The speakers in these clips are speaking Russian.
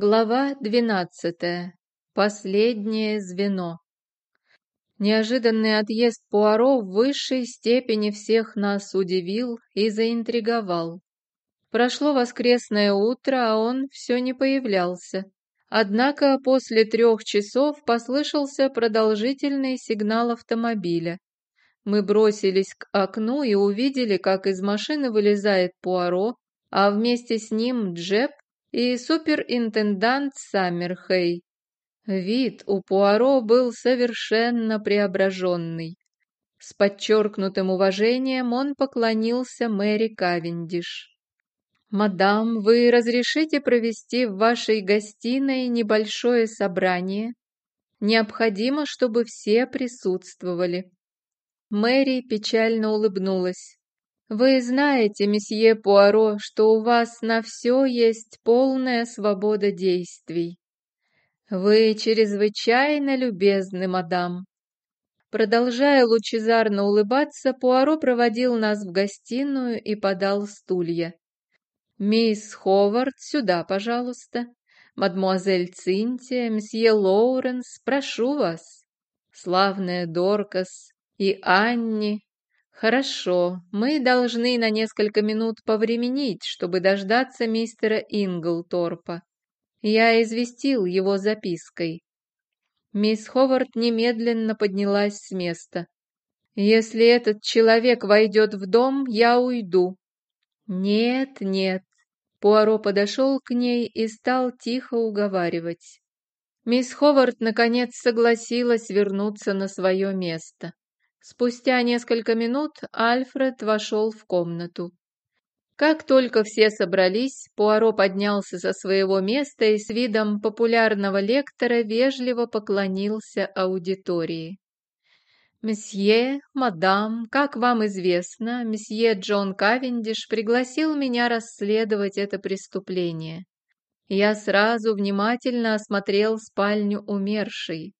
Глава двенадцатая. Последнее звено. Неожиданный отъезд Пуаро в высшей степени всех нас удивил и заинтриговал. Прошло воскресное утро, а он все не появлялся. Однако после трех часов послышался продолжительный сигнал автомобиля. Мы бросились к окну и увидели, как из машины вылезает Пуаро, а вместе с ним Джеб и суперинтендант Саммерхей. Вид у Пуаро был совершенно преображенный. С подчеркнутым уважением он поклонился Мэри Кавендиш. «Мадам, вы разрешите провести в вашей гостиной небольшое собрание? Необходимо, чтобы все присутствовали». Мэри печально улыбнулась. Вы знаете, месье Пуаро, что у вас на все есть полная свобода действий. Вы чрезвычайно любезны, мадам. Продолжая лучезарно улыбаться, Пуаро проводил нас в гостиную и подал стулья. «Мисс Ховард, сюда, пожалуйста. Мадмуазель Цинтия, месье Лоуренс, прошу вас. Славная Доркас и Анни, «Хорошо, мы должны на несколько минут повременить, чтобы дождаться мистера Инглторпа. Я известил его запиской». Мисс Ховард немедленно поднялась с места. «Если этот человек войдет в дом, я уйду». «Нет, нет». Пуаро подошел к ней и стал тихо уговаривать. Мисс Ховард наконец согласилась вернуться на свое место. Спустя несколько минут Альфред вошел в комнату. Как только все собрались, Пуаро поднялся со своего места и с видом популярного лектора вежливо поклонился аудитории. «Месье, мадам, как вам известно, месье Джон Кавендиш пригласил меня расследовать это преступление. Я сразу внимательно осмотрел спальню умершей.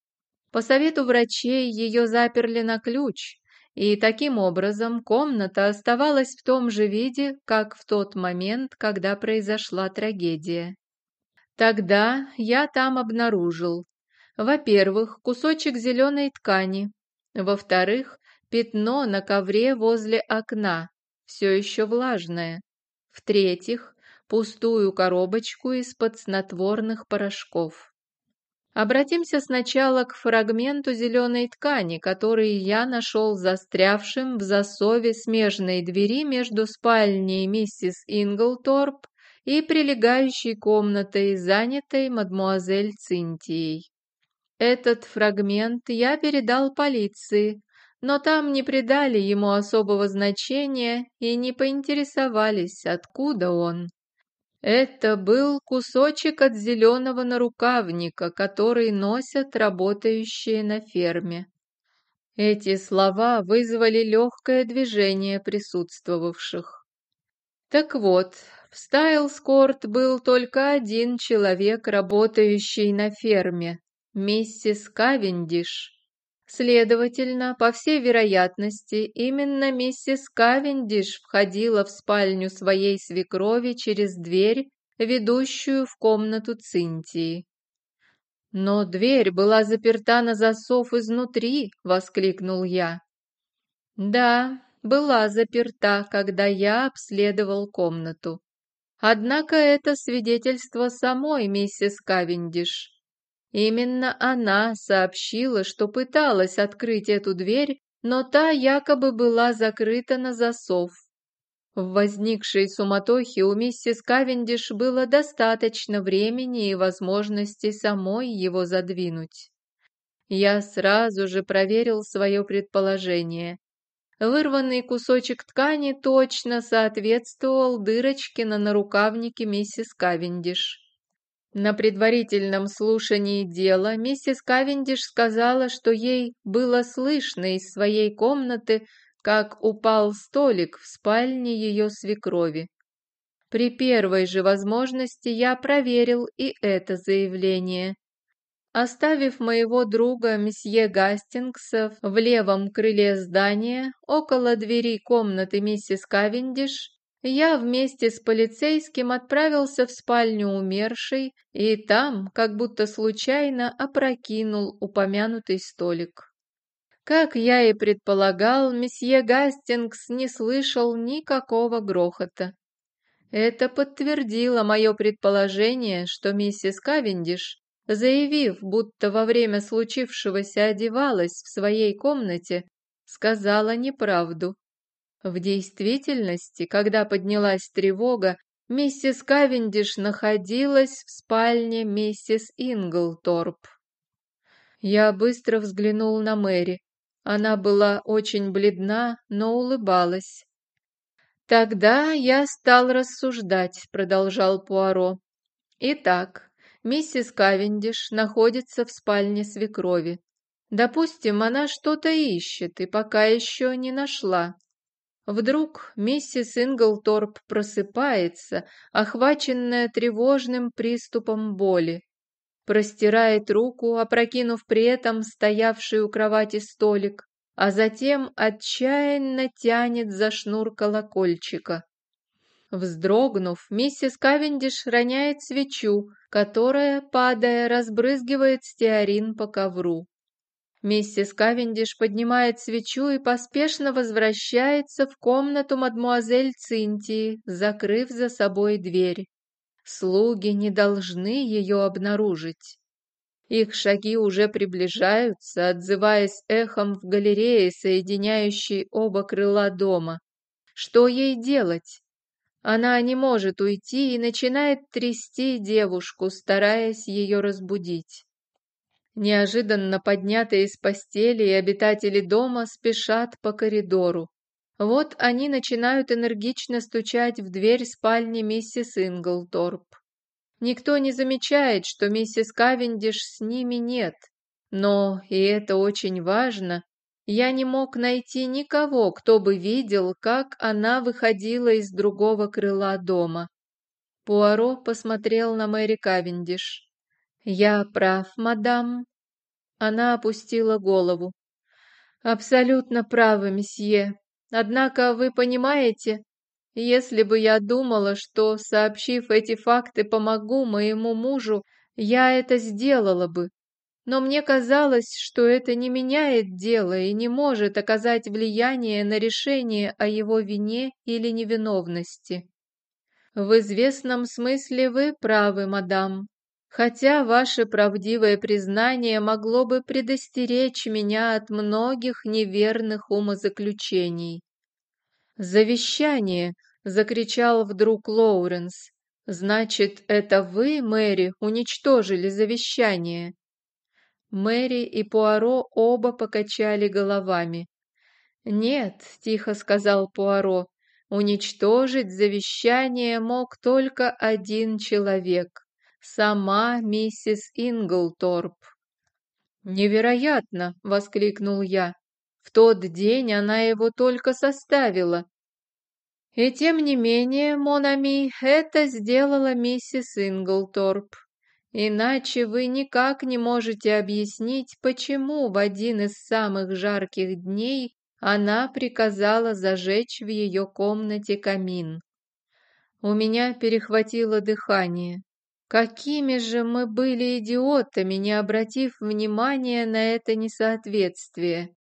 По совету врачей ее заперли на ключ, и таким образом комната оставалась в том же виде, как в тот момент, когда произошла трагедия. Тогда я там обнаружил, во-первых, кусочек зеленой ткани, во-вторых, пятно на ковре возле окна, все еще влажное, в-третьих, пустую коробочку из-под снотворных порошков. Обратимся сначала к фрагменту зеленой ткани, который я нашел застрявшим в засове смежной двери между спальней миссис Инглторп и прилегающей комнатой, занятой мадмуазель Цинтией. Этот фрагмент я передал полиции, но там не придали ему особого значения и не поинтересовались, откуда он. Это был кусочек от зеленого нарукавника, который носят работающие на ферме. Эти слова вызвали легкое движение присутствовавших. Так вот, в Стайлскорт был только один человек, работающий на ферме, миссис Кавендиш. Следовательно, по всей вероятности, именно миссис Кавендиш входила в спальню своей свекрови через дверь, ведущую в комнату Цинтии. «Но дверь была заперта на засов изнутри!» — воскликнул я. «Да, была заперта, когда я обследовал комнату. Однако это свидетельство самой миссис Кавендиш. Именно она сообщила, что пыталась открыть эту дверь, но та якобы была закрыта на засов. В возникшей суматохе у миссис Кавендиш было достаточно времени и возможности самой его задвинуть. Я сразу же проверил свое предположение. Вырванный кусочек ткани точно соответствовал дырочке на нарукавнике миссис Кавендиш. На предварительном слушании дела миссис Кавендиш сказала, что ей было слышно из своей комнаты, как упал столик в спальне ее свекрови. При первой же возможности я проверил и это заявление. Оставив моего друга месье Гастингса в левом крыле здания, около двери комнаты миссис Кавендиш, я вместе с полицейским отправился в спальню умершей и там, как будто случайно, опрокинул упомянутый столик. Как я и предполагал, месье Гастингс не слышал никакого грохота. Это подтвердило мое предположение, что миссис Кавендиш, заявив, будто во время случившегося одевалась в своей комнате, сказала неправду. В действительности, когда поднялась тревога, миссис Кавендиш находилась в спальне миссис Инглторп. Я быстро взглянул на Мэри. Она была очень бледна, но улыбалась. «Тогда я стал рассуждать», — продолжал Пуаро. «Итак, миссис Кавендиш находится в спальне свекрови. Допустим, она что-то ищет и пока еще не нашла. Вдруг миссис Инглторп просыпается, охваченная тревожным приступом боли. Простирает руку, опрокинув при этом стоявший у кровати столик, а затем отчаянно тянет за шнур колокольчика. Вздрогнув, миссис Кавендиш роняет свечу, которая, падая, разбрызгивает стеарин по ковру. Миссис Кавендиш поднимает свечу и поспешно возвращается в комнату мадмуазель Цинтии, закрыв за собой дверь. Слуги не должны ее обнаружить. Их шаги уже приближаются, отзываясь эхом в галерее, соединяющей оба крыла дома. Что ей делать? Она не может уйти и начинает трясти девушку, стараясь ее разбудить. Неожиданно поднятые из постели и обитатели дома спешат по коридору. Вот они начинают энергично стучать в дверь спальни миссис Инглторп. Никто не замечает, что миссис Кавендиш с ними нет. Но, и это очень важно, я не мог найти никого, кто бы видел, как она выходила из другого крыла дома. Пуаро посмотрел на Мэри Кавендиш. «Я прав, мадам». Она опустила голову. «Абсолютно правы, месье. Однако вы понимаете, если бы я думала, что, сообщив эти факты, помогу моему мужу, я это сделала бы. Но мне казалось, что это не меняет дело и не может оказать влияние на решение о его вине или невиновности. В известном смысле вы правы, мадам, хотя ваше правдивое признание могло бы предостеречь меня от многих неверных умозаключений. «Завещание!» — закричал вдруг Лоуренс. «Значит, это вы, Мэри, уничтожили завещание?» Мэри и Пуаро оба покачали головами. «Нет», — тихо сказал Пуаро, — «уничтожить завещание мог только один человек сама миссис Инглторп. «Невероятно!» — воскликнул я. «В тот день она его только составила». «И тем не менее, Монами, это сделала миссис Инглторп. Иначе вы никак не можете объяснить, почему в один из самых жарких дней она приказала зажечь в ее комнате камин. У меня перехватило дыхание. Какими же мы были идиотами, не обратив внимания на это несоответствие.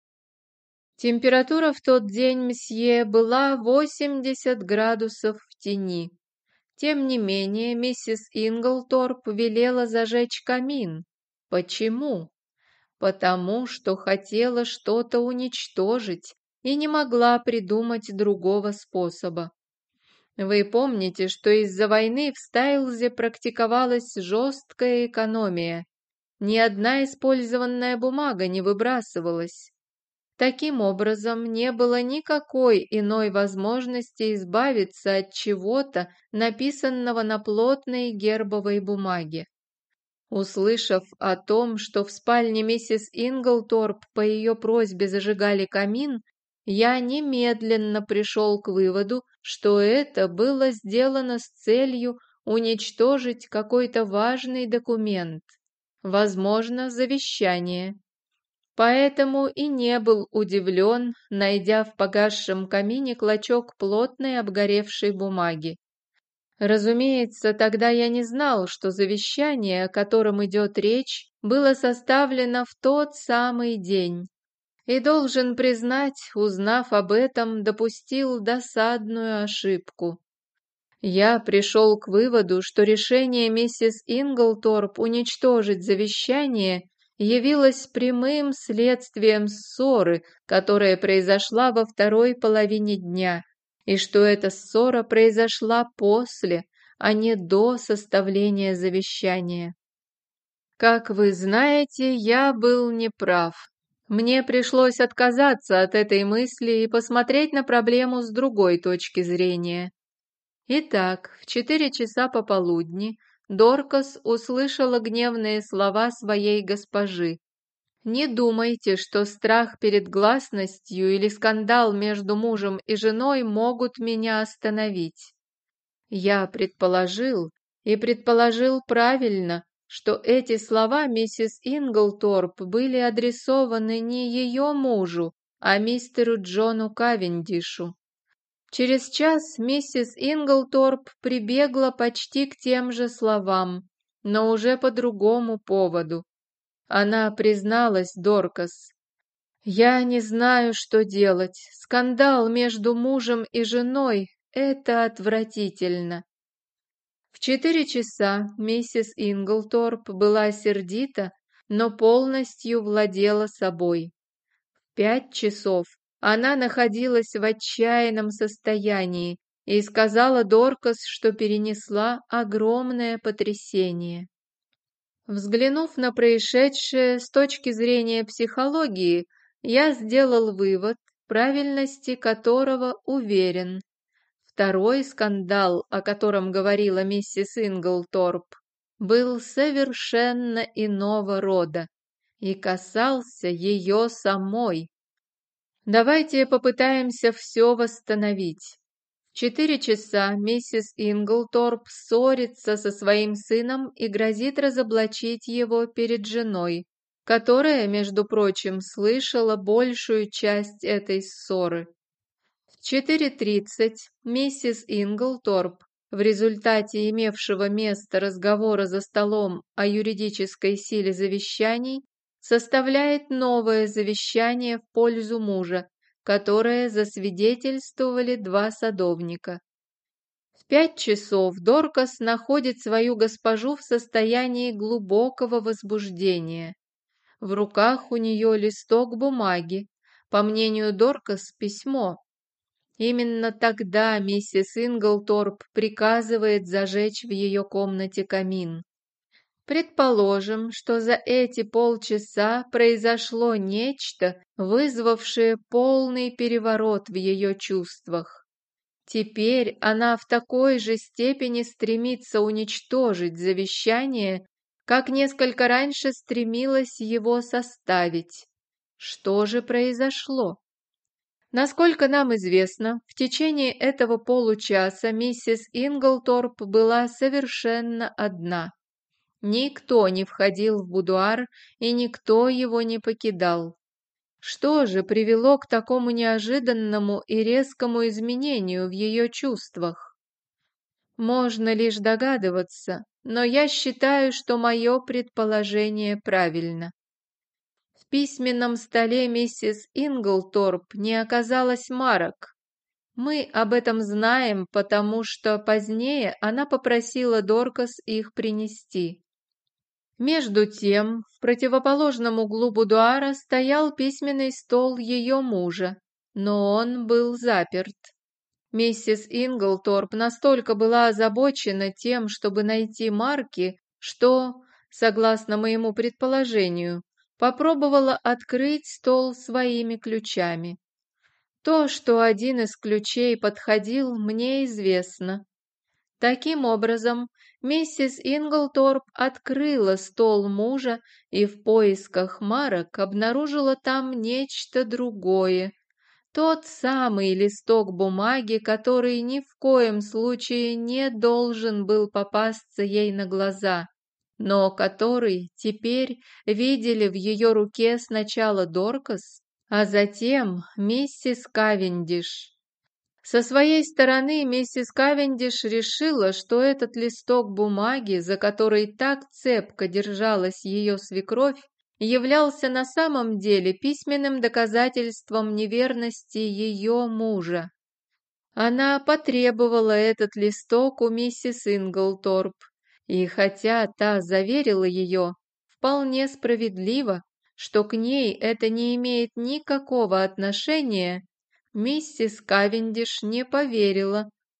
Температура в тот день, месье, была 80 градусов в тени. Тем не менее, миссис Инглторп велела зажечь камин. Почему? Потому что хотела что-то уничтожить и не могла придумать другого способа. Вы помните, что из-за войны в Стайлзе практиковалась жесткая экономия. Ни одна использованная бумага не выбрасывалась. Таким образом, не было никакой иной возможности избавиться от чего-то, написанного на плотной гербовой бумаге. Услышав о том, что в спальне миссис Инглторп по ее просьбе зажигали камин, я немедленно пришел к выводу, что это было сделано с целью уничтожить какой-то важный документ, возможно, завещание. поэтому и не был удивлен, найдя в погасшем камине клочок плотной обгоревшей бумаги. Разумеется, тогда я не знал, что завещание, о котором идет речь, было составлено в тот самый день. И должен признать, узнав об этом, допустил досадную ошибку. Я пришел к выводу, что решение миссис Инглторп уничтожить завещание явилось прямым следствием ссоры, которая произошла во второй половине дня, и что эта ссора произошла после, а не до составления завещания. Как вы знаете, я был неправ. Мне пришлось отказаться от этой мысли и посмотреть на проблему с другой точки зрения. Итак, в четыре часа пополудни Доркас услышала гневные слова своей госпожи. «Не думайте, что страх перед гласностью или скандал между мужем и женой могут меня остановить. Я предположил, и предположил правильно, что эти слова миссис Инглторп были адресованы не ее мужу, а мистеру Джону Кавендишу. Через час миссис Инглторп прибегла почти к тем же словам, но уже по другому поводу. Она призналась Доркас. «Я не знаю, что делать. Скандал между мужем и женой — это отвратительно». В четыре часа миссис Инглторп была сердита, но полностью владела собой. В пять часов она находилась в отчаянном состоянии и сказала Доркас, что перенесла огромное потрясение. Взглянув на происшедшее с точки зрения психологии, я сделал вывод, правильности которого уверен. Второй скандал, о котором говорила миссис Инглторп, был совершенно иного рода и касался ее самой. Давайте попытаемся все восстановить. В четыре часа миссис Инглторп ссорится со своим сыном и грозит разоблачить его перед женой, которая, между прочим, слышала большую часть этой ссоры. В 4.30 миссис Инглторп в результате имевшего место разговора за столом о юридической силе завещаний составляет новое завещание в пользу мужа, которое засвидетельствовали два садовника. В пять часов Доркас находит свою госпожу в состоянии глубокого возбуждения. В руках у нее листок бумаги, по мнению Доркас, письмо. Именно тогда миссис Инглторп приказывает зажечь в ее комнате камин. Предположим, что за эти полчаса произошло нечто, вызвавшее полный переворот в ее чувствах. Теперь она в такой же степени стремится уничтожить завещание, как несколько раньше стремилась его составить. Что же произошло? Насколько нам известно, в течение этого получаса миссис Инглторп была совершенно одна. Никто не входил в будуар, и никто его не покидал. Что же привело к такому неожиданному и резкому изменению в ее чувствах? Можно лишь догадываться, но я считаю, что мое предположение правильно. Письменном столе миссис Инглторп не оказалось марок, мы об этом знаем, потому что позднее она попросила Доркас их принести. Между тем, в противоположном углу будуара стоял письменный стол ее мужа, но он был заперт. Миссис Инглторп настолько была озабочена тем, чтобы найти марки, что, согласно моему предположению, попробовала открыть стол своими ключами. То, что один из ключей подходил, мне известно. Таким образом, миссис Инглторп открыла стол мужа и в поисках марок обнаружила там нечто другое. Тот самый листок бумаги, который ни в коем случае не должен был попасться ей на глаза. Но который теперь видели в ее руке сначала Доркас, а затем миссис Кавендиш. Со своей стороны миссис Кавендиш решила, что этот листок бумаги, за который так цепко держалась ее свекровь, являлся на самом деле письменным доказательством неверности ее мужа. Она потребовала этот листок у миссис Инглторп, и хотя та заверила ее, вполне справедливо, что к ней это не имеет никакого отношения, миссис Кавендиш не поверила